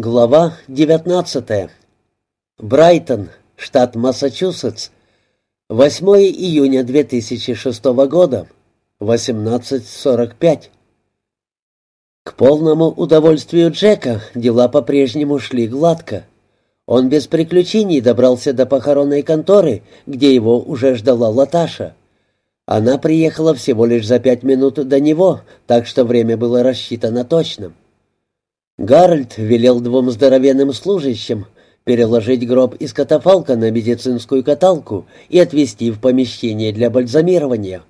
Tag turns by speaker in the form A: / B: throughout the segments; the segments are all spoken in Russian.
A: Глава 19. Брайтон, штат Массачусетс. 8 июня 2006 года. 18.45. К полному удовольствию Джека дела по-прежнему шли гладко. Он без приключений добрался до похоронной конторы, где его уже ждала Латаша. Она приехала всего лишь за пять минут до него, так что время было рассчитано точно. Гарольд велел двум здоровенным служащим переложить гроб из катафалка на медицинскую каталку и отвезти в помещение для бальзамирования.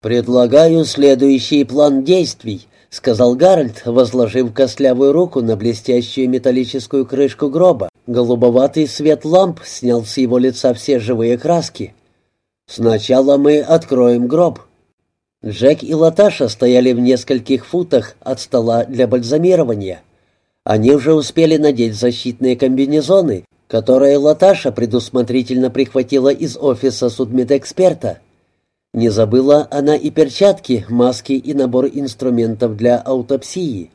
A: «Предлагаю следующий план действий», — сказал Гарольд, возложив костлявую руку на блестящую металлическую крышку гроба. Голубоватый свет ламп снял с его лица все живые краски. «Сначала мы откроем гроб». Джек и Латаша стояли в нескольких футах от стола для бальзамирования. Они уже успели надеть защитные комбинезоны, которые Латаша предусмотрительно прихватила из офиса судмедэксперта. Не забыла она и перчатки, маски и набор инструментов для аутопсии.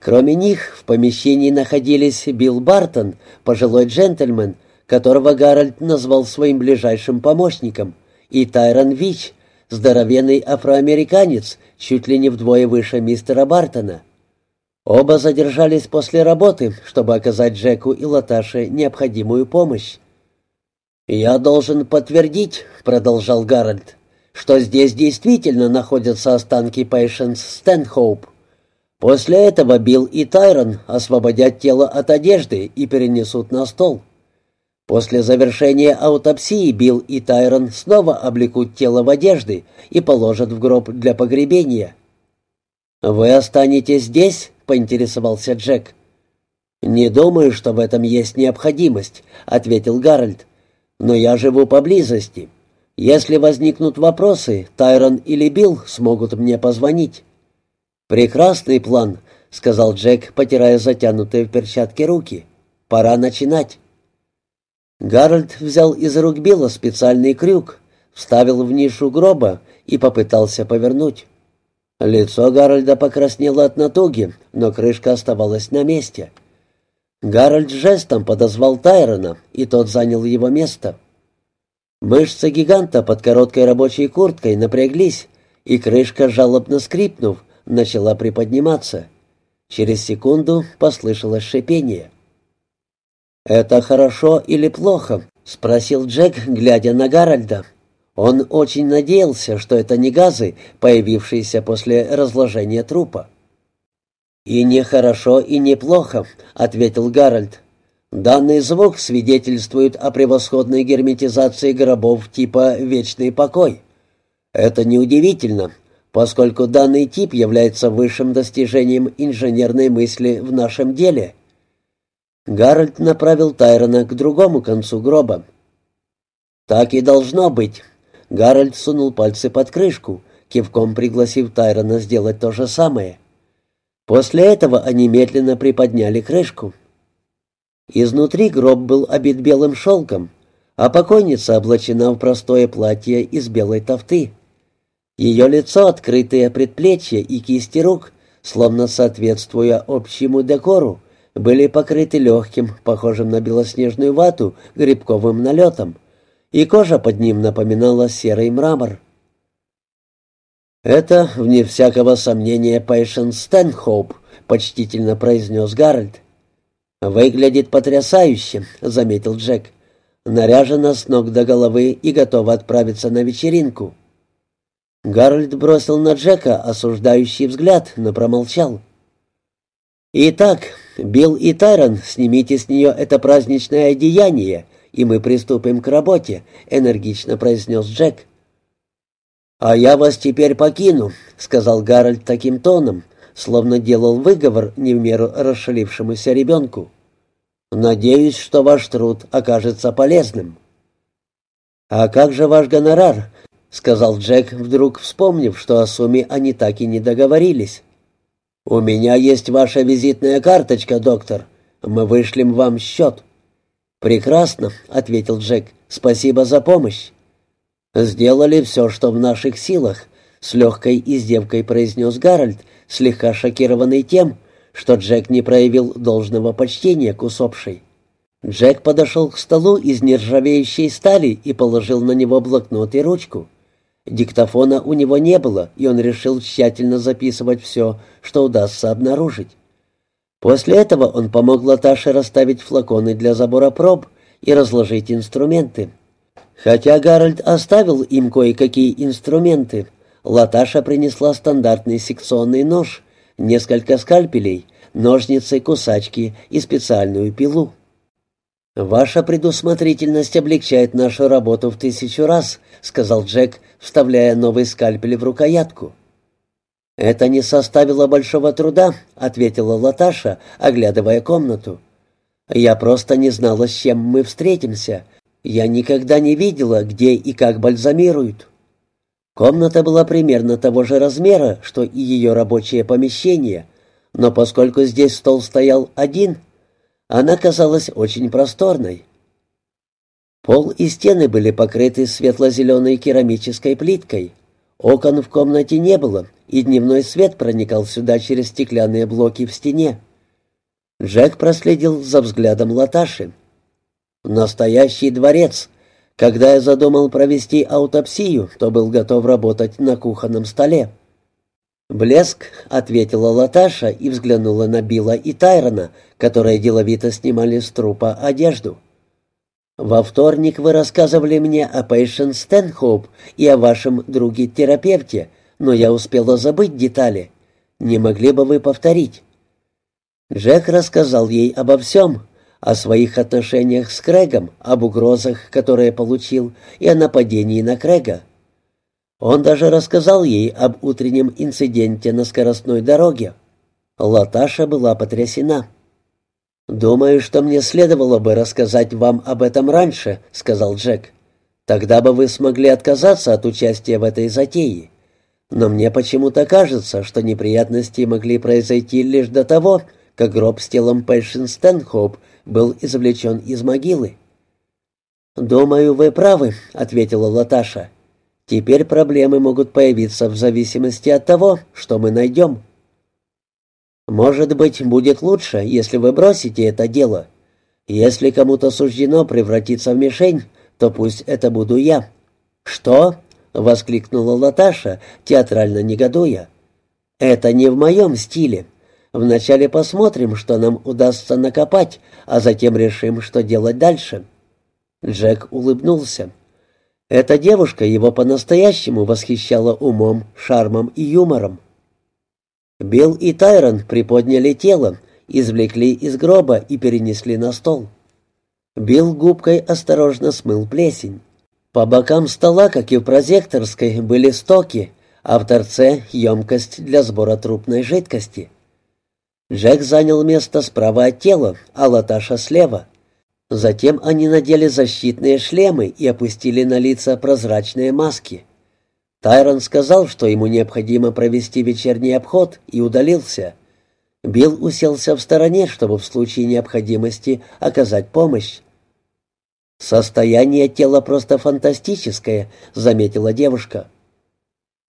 A: Кроме них в помещении находились Билл Бартон, пожилой джентльмен, которого Гарольд назвал своим ближайшим помощником, и Тайрон Вич, здоровенный афроамериканец, чуть ли не вдвое выше мистера Бартона. Оба задержались после работы, чтобы оказать Джеку и Латаше необходимую помощь. «Я должен подтвердить», — продолжал Гарольд, «что здесь действительно находятся останки Пейшенс Стэнхоуп. После этого Билл и Тайрон освободят тело от одежды и перенесут на стол. После завершения аутопсии Билл и Тайрон снова облекут тело в одежды и положат в гроб для погребения. «Вы останетесь здесь?» — поинтересовался Джек. «Не думаю, что в этом есть необходимость», — ответил Гарольд. «Но я живу поблизости. Если возникнут вопросы, Тайрон или Билл смогут мне позвонить». «Прекрасный план», — сказал Джек, потирая затянутые в перчатки руки. «Пора начинать». Гарольд взял из рук Билла специальный крюк, вставил в нишу гроба и попытался повернуть. Лицо Гарольда покраснело от натуги, но крышка оставалась на месте. Гарольд жестом подозвал Тайрона, и тот занял его место. Мышцы гиганта под короткой рабочей курткой напряглись, и крышка, жалобно скрипнув, начала приподниматься. Через секунду послышалось шипение. «Это хорошо или плохо?» — спросил Джек, глядя на Гарольда. Он очень надеялся, что это не газы, появившиеся после разложения трупа. «И не хорошо, и не плохо», — ответил Гарольд. «Данный звук свидетельствует о превосходной герметизации гробов типа «Вечный покой». Это неудивительно, поскольку данный тип является высшим достижением инженерной мысли в нашем деле — Гарольд направил Тайрона к другому концу гроба. «Так и должно быть». Гарольд сунул пальцы под крышку, кивком пригласив Тайрона сделать то же самое. После этого они медленно приподняли крышку. Изнутри гроб был обит белым шелком, а покойница облачена в простое платье из белой тофты. Ее лицо, открытые предплечья и кисти рук, словно соответствуя общему декору, были покрыты легким, похожим на белоснежную вату, грибковым налетом, и кожа под ним напоминала серый мрамор. «Это, вне всякого сомнения, Пэйшен Стэнхоуп», — почтительно произнес Гарольд. «Выглядит потрясающе», — заметил Джек. «Наряжена с ног до головы и готова отправиться на вечеринку». Гарольд бросил на Джека осуждающий взгляд, но промолчал. «Итак, Билл и Тайрон, снимите с нее это праздничное одеяние, и мы приступим к работе», — энергично произнес Джек. «А я вас теперь покину», — сказал Гарольд таким тоном, словно делал выговор не в меру расшалившемуся ребенку. «Надеюсь, что ваш труд окажется полезным». «А как же ваш гонорар?» — сказал Джек, вдруг вспомнив, что о сумме они так и не договорились. «У меня есть ваша визитная карточка, доктор. Мы вышлем вам счет». «Прекрасно», — ответил Джек. «Спасибо за помощь». «Сделали все, что в наших силах», — с легкой издевкой произнес Гарольд, слегка шокированный тем, что Джек не проявил должного почтения к усопшей. Джек подошел к столу из нержавеющей стали и положил на него блокнот и ручку. Диктофона у него не было, и он решил тщательно записывать все, что удастся обнаружить. После этого он помог Латаше расставить флаконы для забора проб и разложить инструменты. Хотя Гарольд оставил им кое-какие инструменты, Латаша принесла стандартный секционный нож, несколько скальпелей, ножницы, кусачки и специальную пилу. «Ваша предусмотрительность облегчает нашу работу в тысячу раз», — сказал Джек, вставляя новый скальпель в рукоятку. «Это не составило большого труда», — ответила Латаша, оглядывая комнату. «Я просто не знала, с чем мы встретимся. Я никогда не видела, где и как бальзамируют». Комната была примерно того же размера, что и ее рабочее помещение, но поскольку здесь стол стоял один — она казалась очень просторной. Пол и стены были покрыты светло-зеленой керамической плиткой. Окон в комнате не было, и дневной свет проникал сюда через стеклянные блоки в стене. Джек проследил за взглядом Латаши. «Настоящий дворец. Когда я задумал провести аутопсию, то был готов работать на кухонном столе». «Блеск», — ответила Латаша и взглянула на Билла и Тайрона, которые деловито снимали с трупа одежду. «Во вторник вы рассказывали мне о Пейшен Стэнхоуп и о вашем друге-терапевте, но я успела забыть детали. Не могли бы вы повторить?» Джек рассказал ей обо всем, о своих отношениях с Крэгом, об угрозах, которые получил, и о нападении на Крэга. Он даже рассказал ей об утреннем инциденте на скоростной дороге. Латаша была потрясена. «Думаю, что мне следовало бы рассказать вам об этом раньше», — сказал Джек. «Тогда бы вы смогли отказаться от участия в этой затее. Но мне почему-то кажется, что неприятности могли произойти лишь до того, как гроб с телом Пэйшен Стэнхоуп был извлечен из могилы». «Думаю, вы правы», — ответила Латаша. Теперь проблемы могут появиться в зависимости от того, что мы найдем. Может быть, будет лучше, если вы бросите это дело. Если кому-то суждено превратиться в мишень, то пусть это буду я». «Что?» — воскликнула Латаша, театрально негодуя. «Это не в моем стиле. Вначале посмотрим, что нам удастся накопать, а затем решим, что делать дальше». Джек улыбнулся. Эта девушка его по-настоящему восхищала умом, шармом и юмором. Билл и Тайрон приподняли тело, извлекли из гроба и перенесли на стол. Билл губкой осторожно смыл плесень. По бокам стола, как и в прозекторской, были стоки, а в торце — емкость для сбора трупной жидкости. Джек занял место справа от тела, а Латаша слева. Затем они надели защитные шлемы и опустили на лица прозрачные маски. Тайрон сказал, что ему необходимо провести вечерний обход, и удалился. Билл уселся в стороне, чтобы в случае необходимости оказать помощь. «Состояние тела просто фантастическое», — заметила девушка.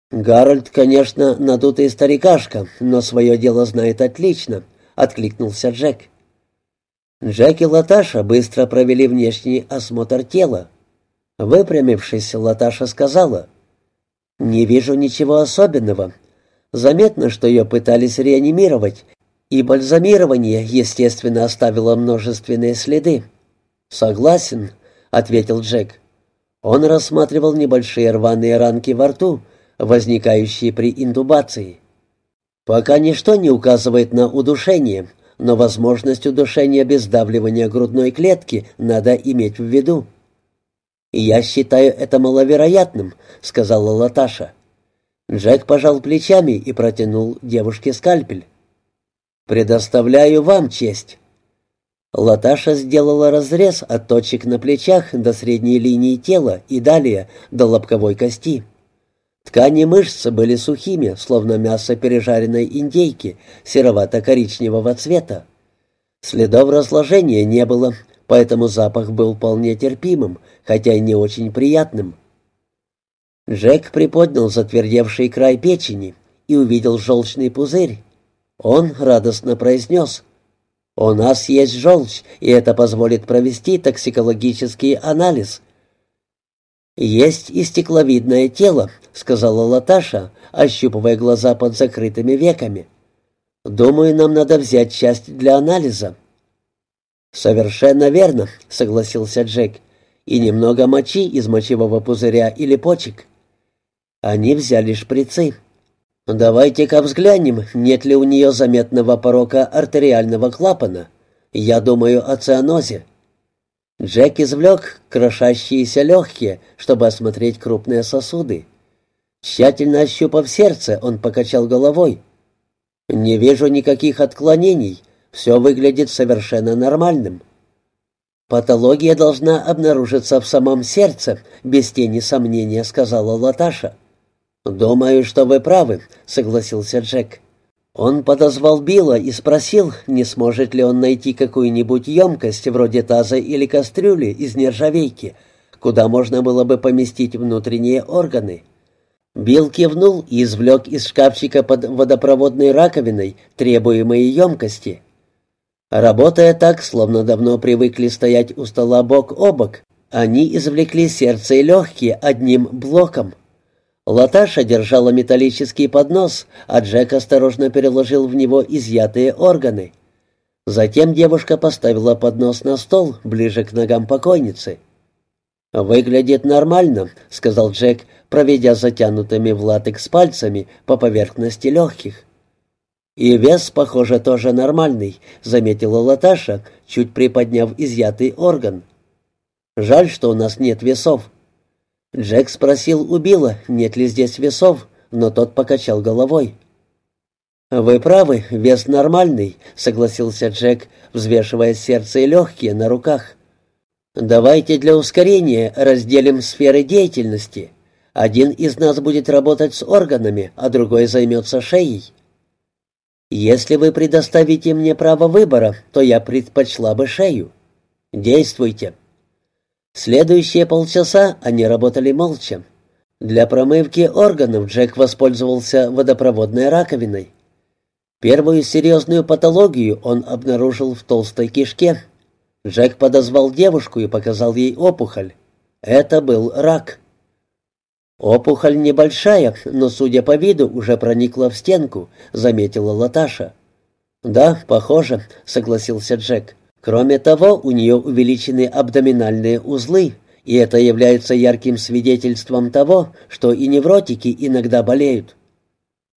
A: «Гарольд, конечно, надутый старикашка, но свое дело знает отлично», — откликнулся Джек. Джек и Латаша быстро провели внешний осмотр тела. Выпрямившись, Латаша сказала, «Не вижу ничего особенного. Заметно, что ее пытались реанимировать, и бальзамирование, естественно, оставило множественные следы». «Согласен», — ответил Джек. Он рассматривал небольшие рваные ранки во рту, возникающие при интубации. «Пока ничто не указывает на удушение», но возможность удушения без давливания грудной клетки надо иметь в виду. «Я считаю это маловероятным», — сказала Латаша. Джек пожал плечами и протянул девушке скальпель. «Предоставляю вам честь». Латаша сделала разрез от точек на плечах до средней линии тела и далее до лобковой кости. Ткани мышц были сухими, словно мясо пережаренной индейки, серовато-коричневого цвета. Следов разложения не было, поэтому запах был вполне терпимым, хотя и не очень приятным. Джек приподнял затвердевший край печени и увидел желчный пузырь. Он радостно произнес. «У нас есть желчь, и это позволит провести токсикологический анализ». «Есть и стекловидное тело», — сказала Латаша, ощупывая глаза под закрытыми веками. «Думаю, нам надо взять часть для анализа». «Совершенно верно», — согласился Джек. «И немного мочи из мочевого пузыря или почек». Они взяли шприцы. «Давайте-ка взглянем, нет ли у нее заметного порока артериального клапана. Я думаю о цианозе». Джек извлек крошащиеся легкие, чтобы осмотреть крупные сосуды. Тщательно ощупав сердце, он покачал головой. «Не вижу никаких отклонений. Все выглядит совершенно нормальным. Патология должна обнаружиться в самом сердце, без тени сомнения, сказала Латаша. Думаю, что вы правы, согласился Джек. Он подозвал Билла и спросил, не сможет ли он найти какую-нибудь емкость вроде таза или кастрюли из нержавейки, куда можно было бы поместить внутренние органы. Билл кивнул и извлек из шкафчика под водопроводной раковиной требуемые емкости. Работая так, словно давно привыкли стоять у стола бок о бок, они извлекли сердце и легкие одним блоком. Латаша держала металлический поднос, а Джек осторожно переложил в него изъятые органы. Затем девушка поставила поднос на стол, ближе к ногам покойницы. «Выглядит нормально», — сказал Джек, проведя затянутыми в латекс пальцами по поверхности легких. «И вес, похоже, тоже нормальный», — заметила Латаша, чуть приподняв изъятый орган. «Жаль, что у нас нет весов». Джек спросил у Билла, нет ли здесь весов, но тот покачал головой. «Вы правы, вес нормальный», — согласился Джек, взвешивая сердце и легкие на руках. «Давайте для ускорения разделим сферы деятельности. Один из нас будет работать с органами, а другой займется шеей». Если вы предоставите мне право выбора, то я предпочла бы шею. Действуйте. Следующие полчаса они работали молча. Для промывки органов Джек воспользовался водопроводной раковиной. Первую серьезную патологию он обнаружил в толстой кишке. Джек подозвал девушку и показал ей опухоль. Это был рак. «Опухоль небольшая, но, судя по виду, уже проникла в стенку», — заметила Латаша. «Да, похоже», — согласился Джек. «Кроме того, у нее увеличены абдоминальные узлы, и это является ярким свидетельством того, что и невротики иногда болеют».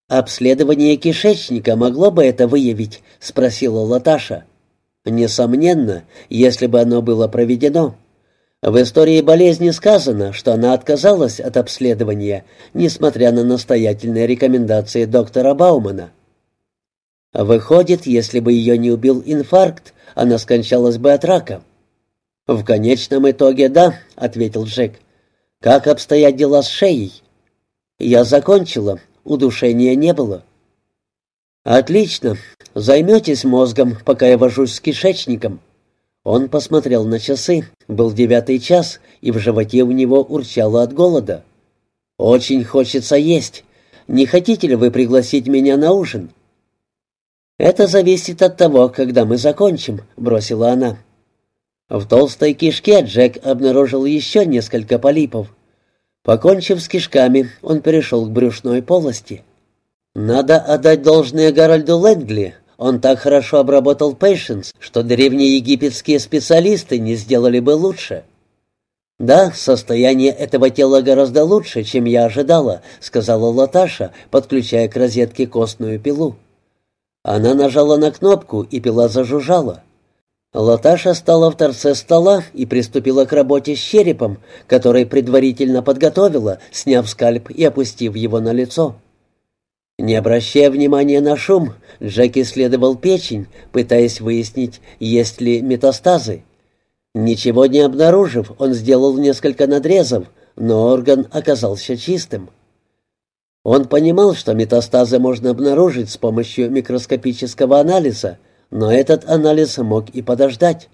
A: «Обследование кишечника могло бы это выявить?» — спросила Латаша. «Несомненно, если бы оно было проведено». В истории болезни сказано, что она отказалась от обследования, несмотря на настоятельные рекомендации доктора Баумана. Выходит, если бы ее не убил инфаркт, она скончалась бы от рака. «В конечном итоге да», — ответил Джек. «Как обстоят дела с шеей?» «Я закончила. Удушения не было». «Отлично. Займетесь мозгом, пока я вожусь с кишечником». Он посмотрел на часы. Был девятый час, и в животе у него урчало от голода. «Очень хочется есть. Не хотите ли вы пригласить меня на ужин?» «Это зависит от того, когда мы закончим», — бросила она. В толстой кишке Джек обнаружил еще несколько полипов. Покончив с кишками, он перешел к брюшной полости. «Надо отдать должное Гарольду Лэнгли. Он так хорошо обработал Пейшенс, что древние египетские специалисты не сделали бы лучше. «Да, состояние этого тела гораздо лучше, чем я ожидала», — сказала Латаша, подключая к розетке костную пилу. Она нажала на кнопку, и пила зажужжала. Латаша стала в торце стола и приступила к работе с черепом, который предварительно подготовила, сняв скальп и опустив его на лицо. Не обращая внимания на шум, Джек исследовал печень, пытаясь выяснить, есть ли метастазы. Ничего не обнаружив, он сделал несколько надрезов, но орган оказался чистым. Он понимал, что метастазы можно обнаружить с помощью микроскопического анализа, но этот анализ мог и подождать.